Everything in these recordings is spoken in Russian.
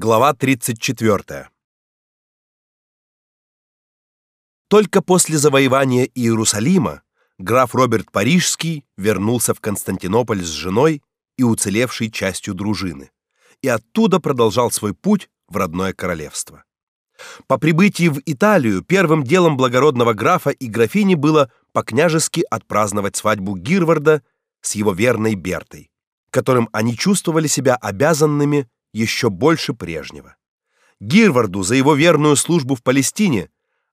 Глава 34. Только после завоевания Иерусалима граф Роберт Парижский вернулся в Константинополь с женой и уцелевшей частью дружины, и оттуда продолжал свой путь в родное королевство. По прибытии в Италию первым делом благородного графа и графини было по-княжески отпраздновать свадьбу Гирварда с его верной Бертой, которым они чувствовали себя обязанными еще больше прежнего. Гирварду за его верную службу в Палестине,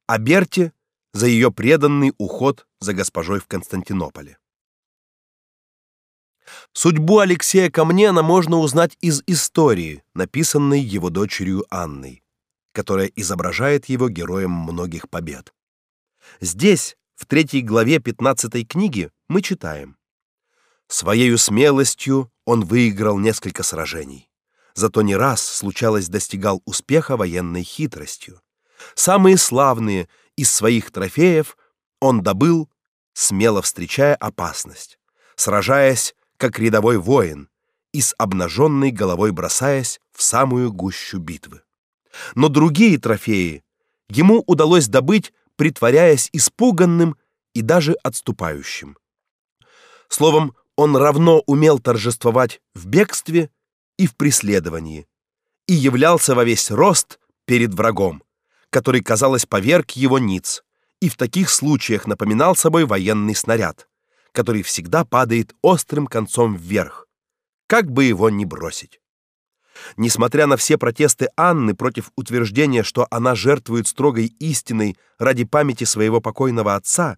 а Берте за ее преданный уход за госпожой в Константинополе. Судьбу Алексея Камнена можно узнать из истории, написанной его дочерью Анной, которая изображает его героем многих побед. Здесь, в третьей главе 15 книги, мы читаем: Своею смелостью он выиграл несколько сражений зато не раз случалось достигал успеха военной хитростью. Самые славные из своих трофеев он добыл, смело встречая опасность, сражаясь как рядовой воин и с обнаженной головой бросаясь в самую гущу битвы. Но другие трофеи ему удалось добыть, притворяясь испуганным и даже отступающим. Словом, он равно умел торжествовать в бегстве и в преследовании, и являлся во весь рост перед врагом, который, казалось, поверг его ниц, и в таких случаях напоминал собой военный снаряд, который всегда падает острым концом вверх, как бы его ни бросить. Несмотря на все протесты Анны против утверждения, что она жертвует строгой истиной ради памяти своего покойного отца,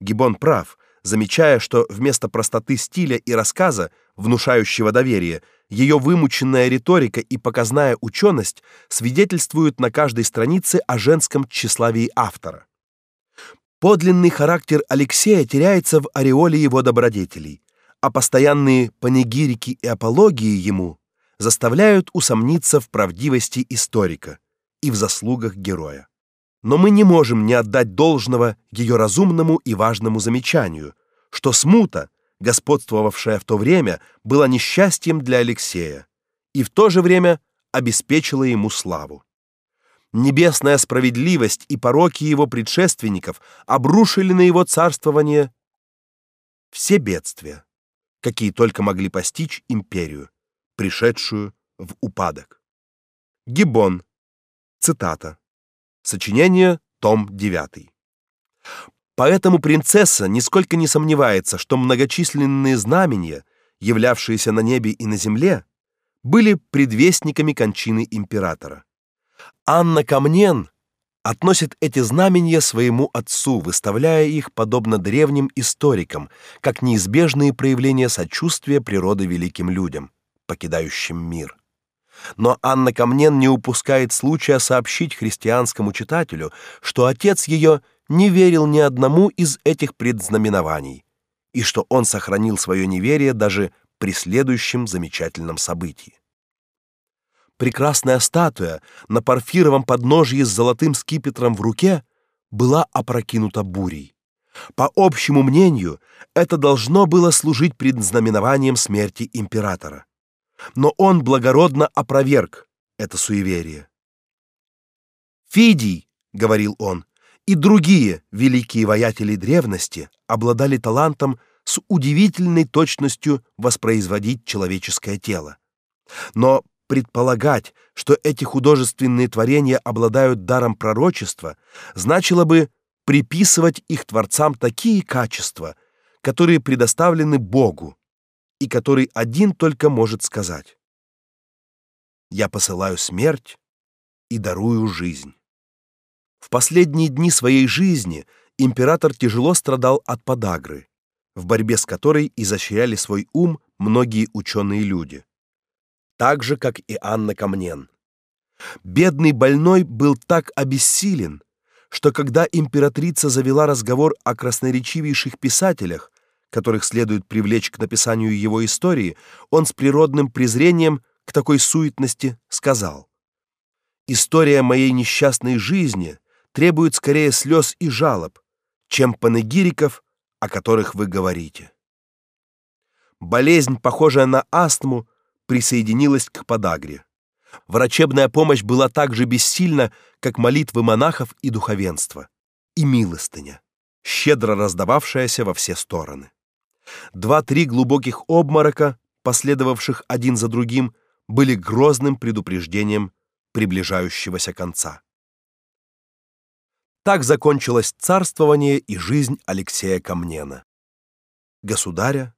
Гибон прав, замечая, что вместо простоты стиля и рассказа, внушающего доверие, ее вымученная риторика и показная ученость свидетельствуют на каждой странице о женском тщеславии автора. Подлинный характер Алексея теряется в ореоле его добродетелей, а постоянные панигирики и апологии ему заставляют усомниться в правдивости историка и в заслугах героя. Но мы не можем не отдать должного ее разумному и важному замечанию, что смута господствовавшая в то время, была несчастьем для Алексея и в то же время обеспечила ему славу. Небесная справедливость и пороки его предшественников обрушили на его царствование все бедствия, какие только могли постичь империю, пришедшую в упадок. Гиббон. Цитата. Сочинение, том 9. Поэтому принцесса нисколько не сомневается, что многочисленные знамения, являвшиеся на небе и на земле, были предвестниками кончины императора. Анна Камнен относит эти знамения своему отцу, выставляя их подобно древним историкам, как неизбежные проявления сочувствия природы великим людям, покидающим мир. Но Анна Камнен не упускает случая сообщить христианскому читателю, что отец ее не верил ни одному из этих предзнаменований, и что он сохранил свое неверие даже при следующем замечательном событии. Прекрасная статуя на парфировом подножье с золотым скипетром в руке была опрокинута бурей. По общему мнению, это должно было служить предзнаменованием смерти императора. Но он благородно опроверг это суеверие. Фидий, говорил он, и другие великие воятели древности обладали талантом с удивительной точностью воспроизводить человеческое тело. Но предполагать, что эти художественные творения обладают даром пророчества, значило бы приписывать их творцам такие качества, которые предоставлены Богу и который один только может сказать: Я посылаю смерть и дарую жизнь. В последние дни своей жизни император тяжело страдал от подагры, в борьбе с которой изощряли свой ум многие ученые люди, так же как и Анна Камнен. Бедный больной был так обессилен, что когда императрица завела разговор о красноречивейших писателях, которых следует привлечь к написанию его истории, он с природным презрением к такой суетности сказал: История моей несчастной жизни требует скорее слез и жалоб, чем панегириков, о которых вы говорите. Болезнь, похожая на астму, присоединилась к подагре. Врачебная помощь была так же бессильна, как молитвы монахов и духовенства, и милостыня, щедро раздававшаяся во все стороны. Два-три глубоких обморока, последовавших один за другим, были грозным предупреждением приближающегося конца. Так закончилось царствование и жизнь Алексея Камнена, государя,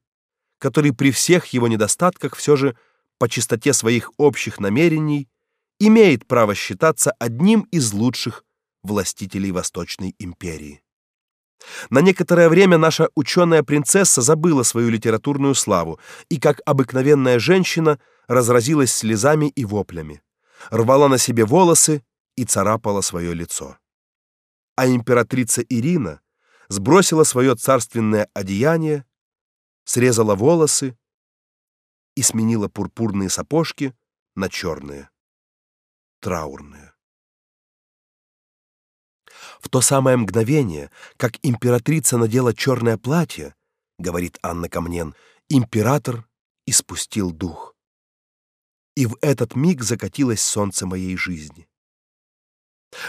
который при всех его недостатках все же по чистоте своих общих намерений имеет право считаться одним из лучших властителей Восточной империи. На некоторое время наша ученая принцесса забыла свою литературную славу и, как обыкновенная женщина, разразилась слезами и воплями, рвала на себе волосы и царапала свое лицо. А императрица Ирина сбросила свое царственное одеяние, срезала волосы и сменила пурпурные сапожки на черные, траурные. В то самое мгновение, как императрица надела черное платье, говорит Анна Камнен, император испустил дух. И в этот миг закатилось солнце моей жизни.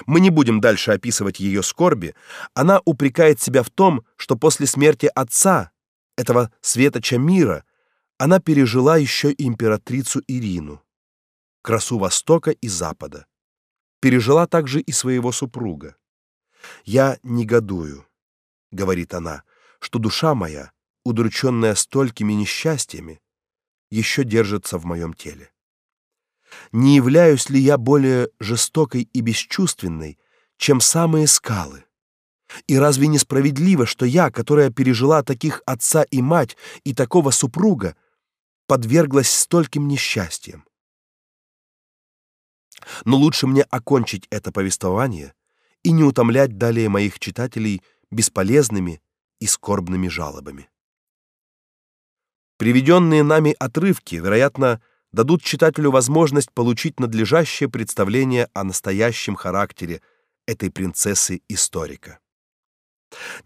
Мы не будем дальше описывать ее скорби, она упрекает себя в том, что после смерти отца, этого светоча мира, она пережила еще императрицу Ирину, красу Востока и Запада. Пережила также и своего супруга. Я негодую, говорит она, что душа моя, удрученная столькими несчастьями, еще держится в моем теле. Не являюсь ли я более жестокой и бесчувственной, чем самые скалы? И разве не справедливо, что я, которая пережила таких отца и мать и такого супруга, подверглась стольким несчастьям? Но лучше мне окончить это повествование и не утомлять далее моих читателей бесполезными и скорбными жалобами. Приведенные нами отрывки, вероятно, дадут читателю возможность получить надлежащее представление о настоящем характере этой принцессы-историка.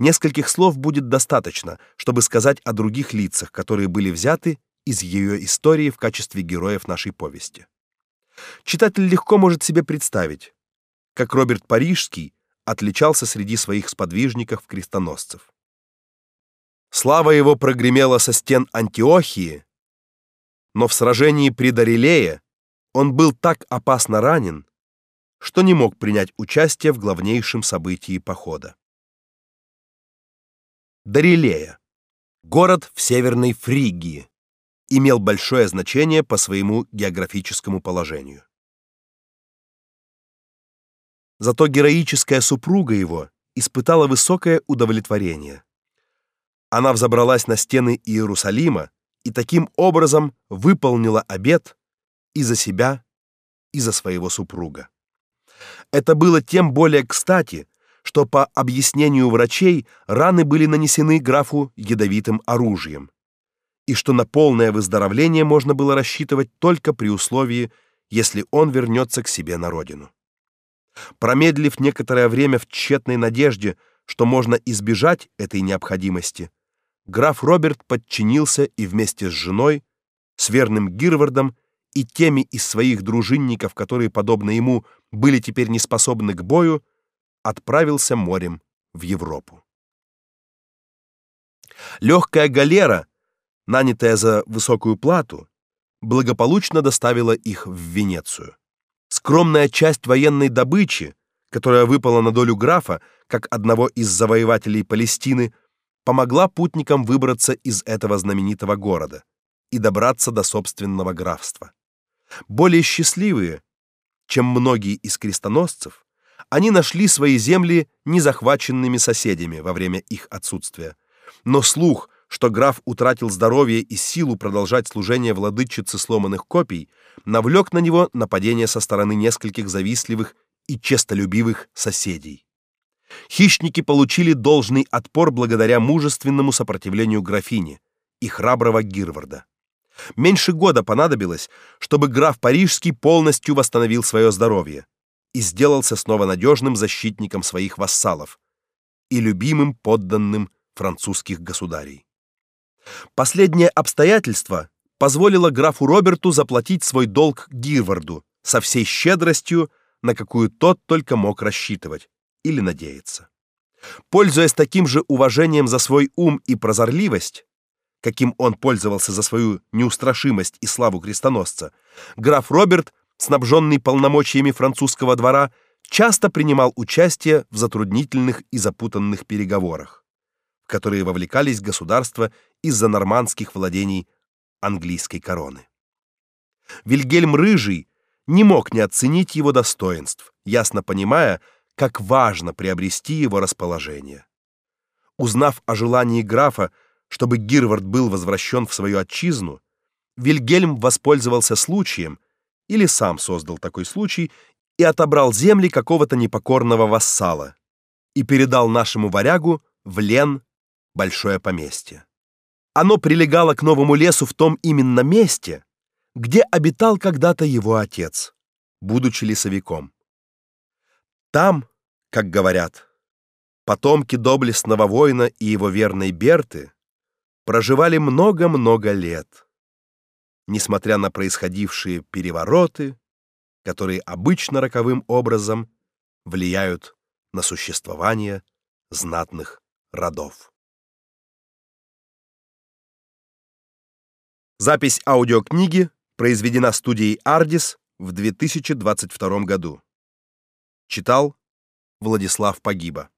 Нескольких слов будет достаточно, чтобы сказать о других лицах, которые были взяты из ее истории в качестве героев нашей повести. Читатель легко может себе представить, как Роберт Парижский отличался среди своих сподвижников-крестоносцев. Слава его прогремела со стен Антиохии, но в сражении при Дарилее он был так опасно ранен, что не мог принять участие в главнейшем событии похода. Дарилея. Город в Северной Фригии. Имел большое значение по своему географическому положению. Зато героическая супруга его испытала высокое удовлетворение. Она взобралась на стены Иерусалима и таким образом выполнила обет и за себя, и за своего супруга. Это было тем более кстати, что по объяснению врачей раны были нанесены графу ядовитым оружием, и что на полное выздоровление можно было рассчитывать только при условии, если он вернется к себе на родину. Промедлив некоторое время в тщетной надежде, что можно избежать этой необходимости, граф Роберт подчинился и вместе с женой, с верным Гирвардом и теми из своих дружинников, которые подобно ему были теперь неспособны к бою, отправился морем в Европу. Легкая галера, нанятая за высокую плату, благополучно доставила их в Венецию. Скромная часть военной добычи, которая выпала на долю графа, как одного из завоевателей Палестины, помогла путникам выбраться из этого знаменитого города и добраться до собственного графства. Более счастливые, чем многие из крестоносцев, они нашли свои земли незахваченными соседями во время их отсутствия. Но слух, что граф утратил здоровье и силу продолжать служение владычицы сломанных копий, навлек на него нападение со стороны нескольких завистливых и честолюбивых соседей. Хищники получили должный отпор благодаря мужественному сопротивлению графини и храброго Гирварда. Меньше года понадобилось, чтобы граф Парижский полностью восстановил свое здоровье и сделался снова надежным защитником своих вассалов и любимым подданным французских государей. Последнее обстоятельство позволило графу Роберту заплатить свой долг Гирварду, со всей щедростью, на какую тот только мог рассчитывать или надеяться. Пользуясь таким же уважением за свой ум и прозорливость, каким он пользовался за свою неустрашимость и славу крестоносца, граф Роберт, снабженный полномочиями французского двора, часто принимал участие в затруднительных и запутанных переговорах, в которые вовлекались государства из-за нормандских владений английской короны. Вильгельм Рыжий не мог не оценить его достоинств, ясно понимая, как важно приобрести его расположение. Узнав о желании графа, чтобы Гирвард был возвращен в свою отчизну, Вильгельм воспользовался случаем или сам создал такой случай и отобрал земли какого-то непокорного вассала и передал нашему варягу в лен большое поместье. Оно прилегало к новому лесу в том именно месте, где обитал когда-то его отец, будучи лесовиком. Там, как говорят, потомки доблестного воина и его верной Берты проживали много-много лет, несмотря на происходившие перевороты, которые обычно роковым образом влияют на существование знатных родов. Запись аудиокниги произведена студией Ardis в 2022 году. Читал Владислав Погиба.